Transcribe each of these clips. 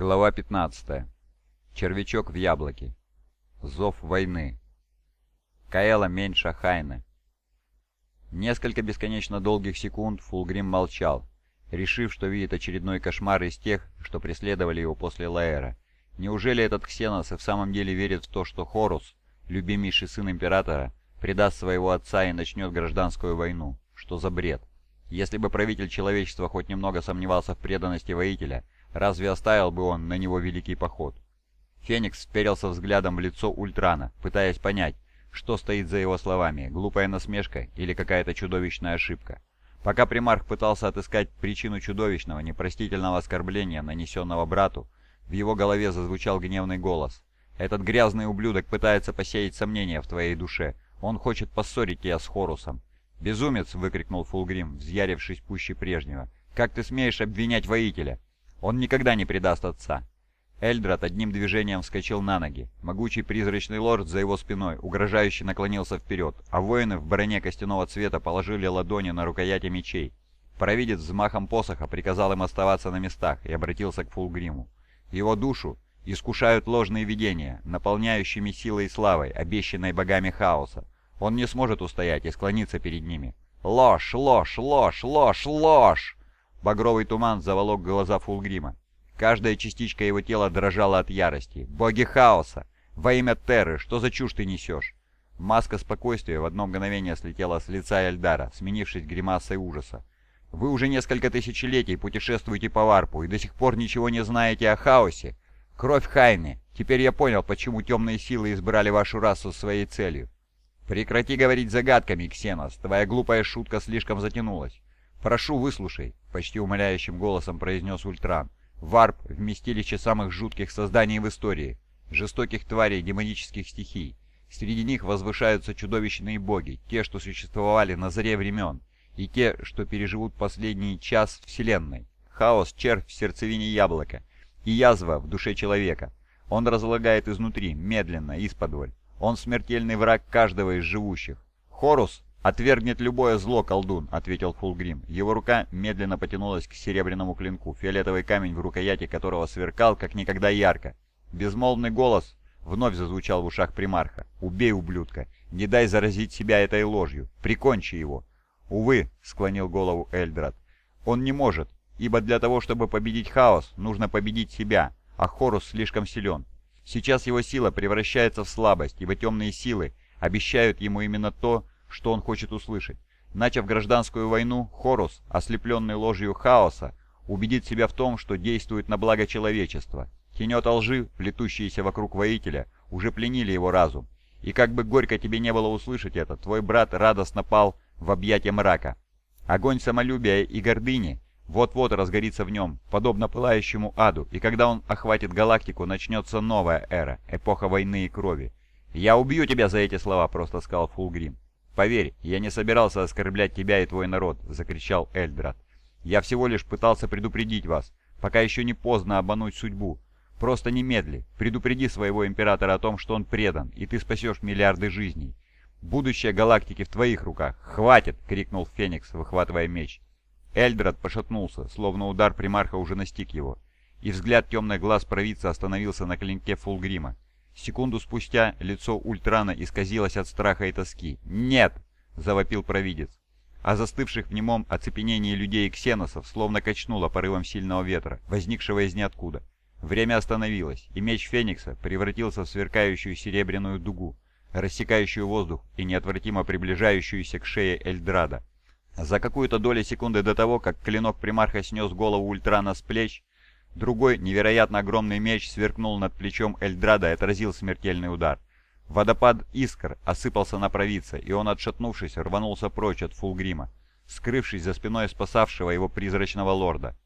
Глава 15. Червячок в яблоке. Зов войны. Каэла меньше Хайны. Несколько бесконечно долгих секунд Фулгрим молчал, решив, что видит очередной кошмар из тех, что преследовали его после Лаэра. Неужели этот Ксенос и в самом деле верит в то, что Хорус, любимейший сын Императора, предаст своего отца и начнет гражданскую войну? Что за бред? Если бы правитель человечества хоть немного сомневался в преданности воителя, Разве оставил бы он на него великий поход? Феникс вперился взглядом в лицо Ультрана, пытаясь понять, что стоит за его словами, глупая насмешка или какая-то чудовищная ошибка. Пока примарх пытался отыскать причину чудовищного, непростительного оскорбления, нанесенного брату, в его голове зазвучал гневный голос. «Этот грязный ублюдок пытается посеять сомнения в твоей душе. Он хочет поссорить тебя с Хорусом». «Безумец!» — выкрикнул Фулгрим, взъярившись пуще прежнего. «Как ты смеешь обвинять воителя? Он никогда не предаст отца. Эльдрат одним движением вскочил на ноги. Могучий призрачный лорд за его спиной угрожающе наклонился вперед, а воины в броне костяного цвета положили ладони на рукояти мечей. Провидец взмахом посоха приказал им оставаться на местах и обратился к Фулгриму. Его душу искушают ложные видения, наполняющими силой и славой, обещанной богами хаоса. Он не сможет устоять и склониться перед ними. «Ложь, ложь, ложь, ложь, ложь!» Багровый туман заволок глаза Фулгрима. Каждая частичка его тела дрожала от ярости. «Боги хаоса! Во имя Терры, что за чушь ты несешь?» Маска спокойствия в одно мгновение слетела с лица Эльдара, сменившись гримасой ужаса. «Вы уже несколько тысячелетий путешествуете по Варпу и до сих пор ничего не знаете о хаосе? Кровь Хайны! Теперь я понял, почему темные силы избрали вашу расу своей целью. Прекрати говорить загадками, Ксенос, твоя глупая шутка слишком затянулась. «Прошу, выслушай», — почти умоляющим голосом произнес Ультран. «Варп — вместилище самых жутких созданий в истории, жестоких тварей демонических стихий. Среди них возвышаются чудовищные боги, те, что существовали на заре времен, и те, что переживут последний час Вселенной. Хаос — червь в сердцевине яблока, и язва в душе человека. Он разлагает изнутри, медленно, исподволь. Он смертельный враг каждого из живущих. Хорус «Отвергнет любое зло, колдун», — ответил Фулгрим. Его рука медленно потянулась к серебряному клинку, фиолетовый камень в рукояти которого сверкал, как никогда ярко. Безмолвный голос вновь зазвучал в ушах примарха. «Убей, ублюдка! Не дай заразить себя этой ложью! Прикончи его!» «Увы», — склонил голову Эльдрат, — «он не может, ибо для того, чтобы победить хаос, нужно победить себя, а Хорус слишком силен. Сейчас его сила превращается в слабость, ибо темные силы обещают ему именно то, что он хочет услышать. Начав гражданскую войну, Хорус, ослепленный ложью хаоса, убедит себя в том, что действует на благо человечества. Тенета лжи, плетущиеся вокруг воителя, уже пленили его разум. И как бы горько тебе не было услышать это, твой брат радостно пал в объятия мрака. Огонь самолюбия и гордыни вот-вот разгорится в нем, подобно пылающему аду, и когда он охватит галактику, начнется новая эра, эпоха войны и крови. «Я убью тебя за эти слова», — просто сказал Фулгрим. «Поверь, я не собирался оскорблять тебя и твой народ», — закричал Эльдрат. «Я всего лишь пытался предупредить вас, пока еще не поздно обмануть судьбу. Просто немедли, предупреди своего императора о том, что он предан, и ты спасешь миллиарды жизней. Будущее галактики в твоих руках. Хватит!» — крикнул Феникс, выхватывая меч. Эльдрат пошатнулся, словно удар примарха уже настиг его, и взгляд темных глаз провидца остановился на клинке Фулгрима. Секунду спустя лицо Ультрана исказилось от страха и тоски. «Нет!» — завопил провидец. А застывших в немом оцепенении людей и ксеносов словно качнуло порывом сильного ветра, возникшего из ниоткуда. Время остановилось, и меч Феникса превратился в сверкающую серебряную дугу, рассекающую воздух и неотвратимо приближающуюся к шее Эльдрада. За какую-то долю секунды до того, как клинок примарха снес голову Ультрана с плеч, Другой, невероятно огромный меч сверкнул над плечом Эльдрада и отразил смертельный удар. Водопад искр осыпался на провидца, и он, отшатнувшись, рванулся прочь от Фулгрима, скрывшись за спиной спасавшего его призрачного лорда.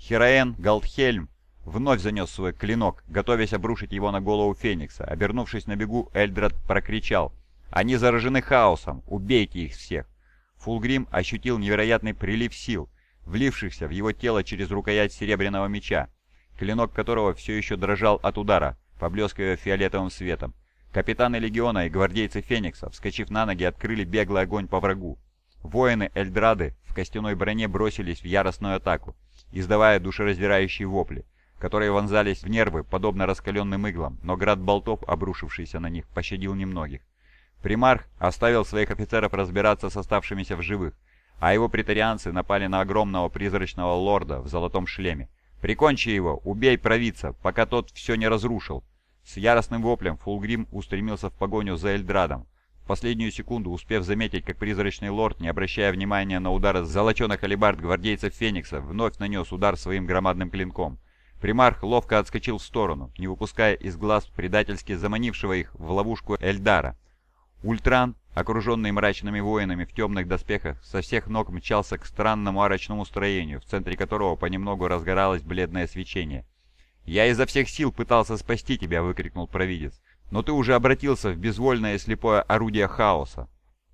Хераен Галдхельм вновь занес свой клинок, готовясь обрушить его на голову Феникса. Обернувшись на бегу, Эльдрад прокричал «Они заражены хаосом! Убейте их всех!» Фулгрим ощутил невероятный прилив сил, влившихся в его тело через рукоять серебряного меча, клинок которого все еще дрожал от удара, поблескивая фиолетовым светом. Капитаны Легиона и гвардейцы Феникса, вскочив на ноги, открыли беглый огонь по врагу. Воины Эльдрады в костяной броне бросились в яростную атаку, издавая душераздирающие вопли. которые вонзались в нервы, подобно раскаленным иглам, но град болтов, обрушившийся на них, пощадил немногих. Примарх оставил своих офицеров разбираться с оставшимися в живых, а его претарианцы напали на огромного призрачного лорда в золотом шлеме. «Прикончи его! Убей провидца, пока тот все не разрушил!» С яростным воплем Фулгрим устремился в погоню за Эльдрадом, в последнюю секунду успев заметить, как призрачный лорд, не обращая внимания на удары золоченых алибард гвардейцев Феникса, вновь нанес удар своим громадным клинком. Примарх ловко отскочил в сторону, не выпуская из глаз предательски заманившего их в ловушку Эльдара. Ультран, окруженный мрачными воинами в темных доспехах, со всех ног мчался к странному арочному строению, в центре которого понемногу разгоралось бледное свечение. «Я изо всех сил пытался спасти тебя!» — выкрикнул провидец. «Но ты уже обратился в безвольное и слепое орудие хаоса!»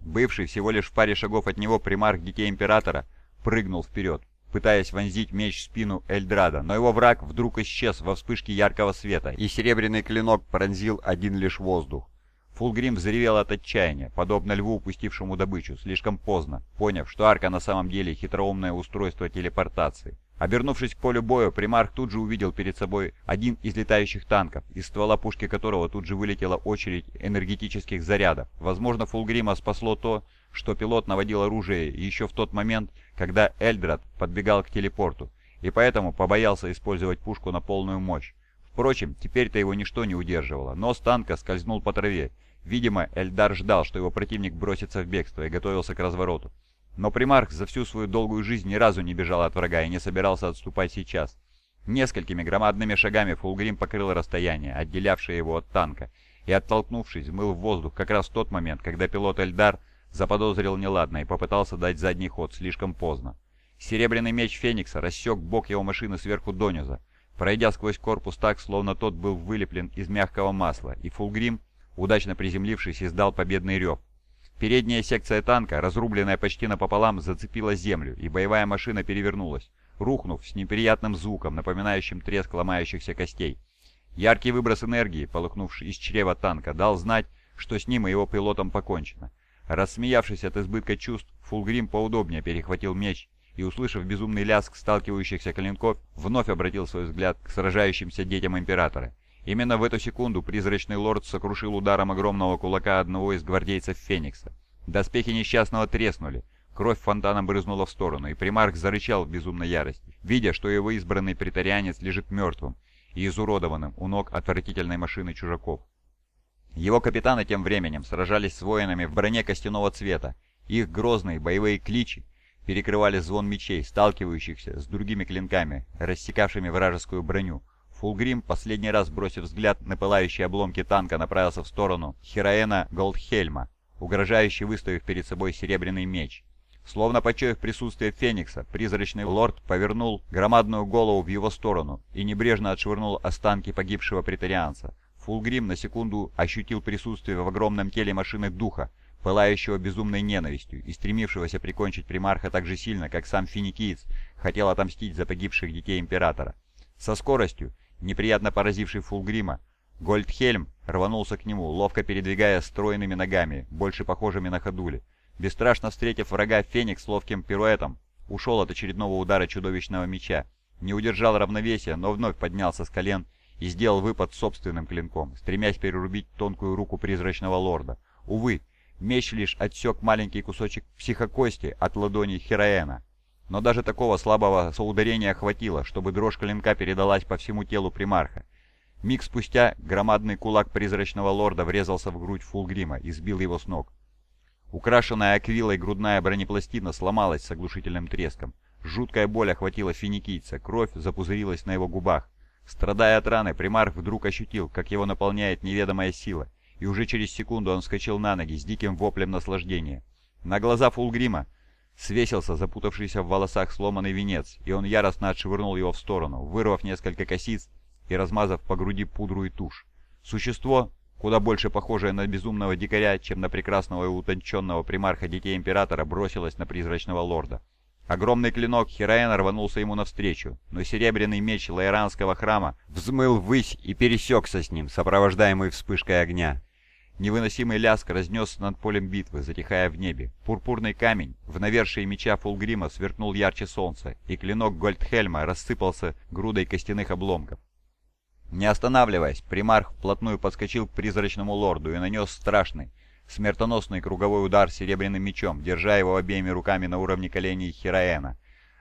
Бывший всего лишь в паре шагов от него примарх Детей Императора прыгнул вперед, пытаясь вонзить меч в спину Эльдрада, но его враг вдруг исчез во вспышке яркого света, и серебряный клинок пронзил один лишь воздух. Фулгрим взревел от отчаяния, подобно льву, упустившему добычу, слишком поздно, поняв, что арка на самом деле хитроумное устройство телепортации. Обернувшись к полю боя, примарх тут же увидел перед собой один из летающих танков, из ствола пушки которого тут же вылетела очередь энергетических зарядов. Возможно, Фулгрима спасло то, что пилот наводил оружие еще в тот момент, когда Эльдрад подбегал к телепорту, и поэтому побоялся использовать пушку на полную мощь. Впрочем, теперь-то его ничто не удерживало. Нос танка скользнул по траве, Видимо, Эльдар ждал, что его противник бросится в бегство и готовился к развороту. Но примарх за всю свою долгую жизнь ни разу не бежал от врага и не собирался отступать сейчас. Несколькими громадными шагами Фулгрим покрыл расстояние, отделявшее его от танка, и, оттолкнувшись, взмыл в воздух как раз в тот момент, когда пилот Эльдар заподозрил неладно и попытался дать задний ход слишком поздно. Серебряный меч Феникса рассек бок его машины сверху дониза, пройдя сквозь корпус так, словно тот был вылеплен из мягкого масла, и Фулгрим удачно приземлившись, издал победный рев. Передняя секция танка, разрубленная почти напополам, зацепила землю, и боевая машина перевернулась, рухнув с неприятным звуком, напоминающим треск ломающихся костей. Яркий выброс энергии, полыхнувший из чрева танка, дал знать, что с ним и его пилотом покончено. Рассмеявшись от избытка чувств, Фулгрим поудобнее перехватил меч и, услышав безумный лязг сталкивающихся клинков, вновь обратил свой взгляд к сражающимся детям Императора. Именно в эту секунду призрачный лорд сокрушил ударом огромного кулака одного из гвардейцев Феникса. Доспехи несчастного треснули, кровь фонтаном брызнула в сторону, и примарх зарычал в безумной ярости, видя, что его избранный притарианец лежит мертвым и изуродованным у ног отвратительной машины чужаков. Его капитаны тем временем сражались с воинами в броне костяного цвета. Их грозные боевые кличи перекрывали звон мечей, сталкивающихся с другими клинками, рассекавшими вражескую броню. Фулгрим, последний раз бросив взгляд на пылающие обломки танка, направился в сторону Хероэна Голдхельма, угрожающе выставив перед собой серебряный меч. Словно почуяв присутствие Феникса, призрачный лорд повернул громадную голову в его сторону и небрежно отшвырнул останки погибшего претарианца. Фулгрим на секунду ощутил присутствие в огромном теле машины духа, пылающего безумной ненавистью и стремившегося прикончить примарха так же сильно, как сам финикиец хотел отомстить за погибших детей Императора. Со скоростью, неприятно поразивший Фулгрима, Гольдхельм рванулся к нему, ловко передвигая стройными ногами, больше похожими на ходули. Бесстрашно встретив врага, Феникс ловким пируэтом ушел от очередного удара чудовищного меча. Не удержал равновесия, но вновь поднялся с колен и сделал выпад собственным клинком, стремясь перерубить тонкую руку призрачного лорда. Увы, меч лишь отсек маленький кусочек психокости от ладони Хероэна. Но даже такого слабого соударения хватило, чтобы дрожь клинка передалась по всему телу примарха. Миг спустя громадный кулак призрачного лорда врезался в грудь Фулгрима и сбил его с ног. Украшенная аквилой грудная бронепластина сломалась с оглушительным треском. Жуткая боль охватила финикийца, кровь запузырилась на его губах. Страдая от раны, примарх вдруг ощутил, как его наполняет неведомая сила, и уже через секунду он вскочил на ноги с диким воплем наслаждения. На глаза Фулгрима Свесился запутавшийся в волосах сломанный венец, и он яростно отшвырнул его в сторону, вырвав несколько косиц и размазав по груди пудру и тушь. Существо, куда больше похожее на безумного дикаря, чем на прекрасного и утонченного примарха детей Императора, бросилось на призрачного лорда. Огромный клинок Хераэна рванулся ему навстречу, но серебряный меч лаиранского храма взмыл ввысь и пересекся с ним, сопровождаемый вспышкой огня. Невыносимый ляск разнесся над полем битвы, затихая в небе. Пурпурный камень в навершии меча Фулгрима сверкнул ярче солнца, и клинок Гольдхельма рассыпался грудой костяных обломков. Не останавливаясь, примарх вплотную подскочил к призрачному лорду и нанес страшный, смертоносный круговой удар серебряным мечом, держа его обеими руками на уровне коленей Хираэна.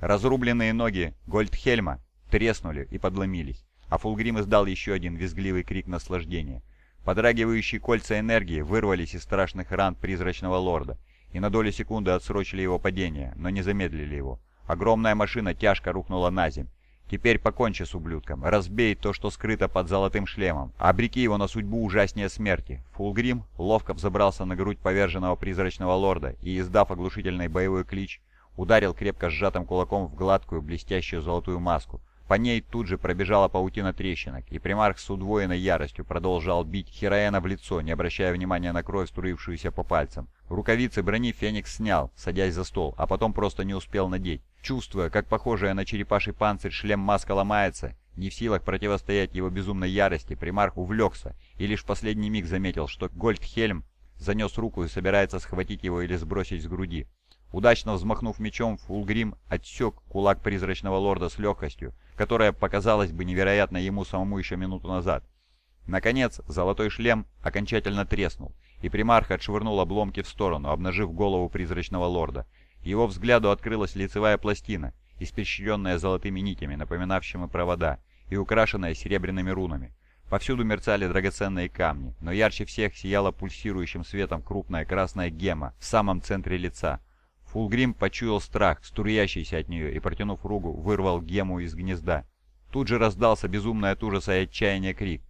Разрубленные ноги Гольдхельма треснули и подломились, а Фулгрим издал еще один визгливый крик наслаждения. Подрагивающие кольца энергии вырвались из страшных ран призрачного лорда и на долю секунды отсрочили его падение, но не замедлили его. Огромная машина тяжко рухнула на земь, Теперь покончи с ублюдком, разбей то, что скрыто под золотым шлемом, обреки его на судьбу ужаснее смерти. Фулгрим ловко взобрался на грудь поверженного призрачного лорда и, издав оглушительный боевой клич, ударил крепко сжатым кулаком в гладкую блестящую золотую маску. По ней тут же пробежала паутина трещинок, и примарх с удвоенной яростью продолжал бить Хероэна в лицо, не обращая внимания на кровь, струившуюся по пальцам. Рукавицы брони Феникс снял, садясь за стол, а потом просто не успел надеть. Чувствуя, как похожая на черепаший панцирь шлем-маска ломается, не в силах противостоять его безумной ярости, примарх увлекся и лишь в последний миг заметил, что Гольдхельм занес руку и собирается схватить его или сбросить с груди. Удачно взмахнув мечом, Фулгрим отсек кулак призрачного лорда с легкостью, которая показалась бы невероятно ему самому еще минуту назад. Наконец, золотой шлем окончательно треснул, и примарх отшвырнул обломки в сторону, обнажив голову призрачного лорда. Его взгляду открылась лицевая пластина, испещренная золотыми нитями, напоминавшими провода, и украшенная серебряными рунами. Повсюду мерцали драгоценные камни, но ярче всех сияла пульсирующим светом крупная красная гема в самом центре лица. Фулгрим почуял страх, струящийся от нее, и, протянув руку, вырвал гему из гнезда. Тут же раздался безумный от ужаса и отчаяния крик,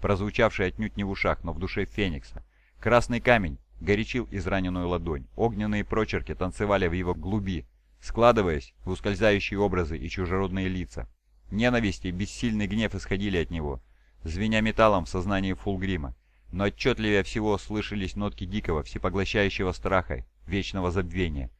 прозвучавший отнюдь не в ушах, но в душе Феникса. Красный камень горячил израненную ладонь. Огненные прочерки танцевали в его глуби, складываясь в ускользающие образы и чужеродные лица. Ненависть и бессильный гнев исходили от него, звеня металлом в сознании Фулгрима. Но отчетливее всего слышались нотки дикого, всепоглощающего страха, вечного забвения.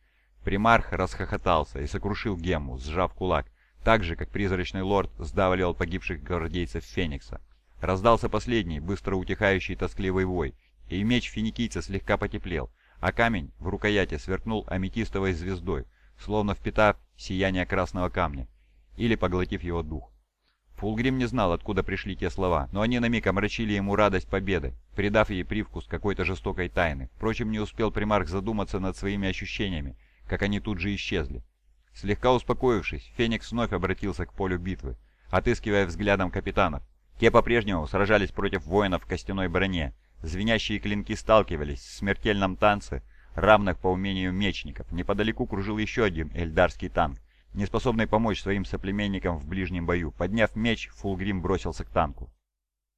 Примарх расхохотался и сокрушил Гему, сжав кулак, так же, как призрачный лорд сдавливал погибших гвардейцев Феникса. Раздался последний, быстро утихающий тоскливый вой, и меч финикийца слегка потеплел, а камень в рукояти сверкнул аметистовой звездой, словно впитав сияние красного камня, или поглотив его дух. Фулгрим не знал, откуда пришли те слова, но они на миг омрачили ему радость победы, придав ей привкус какой-то жестокой тайны. Впрочем, не успел примарх задуматься над своими ощущениями, как они тут же исчезли. Слегка успокоившись, Феникс вновь обратился к полю битвы, отыскивая взглядом капитанов. Те по-прежнему сражались против воинов в костяной броне, Звенящие клинки сталкивались в смертельном танце, равных по умению мечников. Неподалеку кружил еще один эльдарский танк, не способный помочь своим соплеменникам в ближнем бою. Подняв меч, Фулгрим бросился к танку.